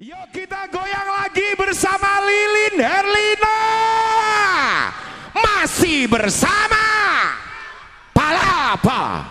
Yuk kita goyang lagi bersama Lilin Herlina. Masih bersama Palapa.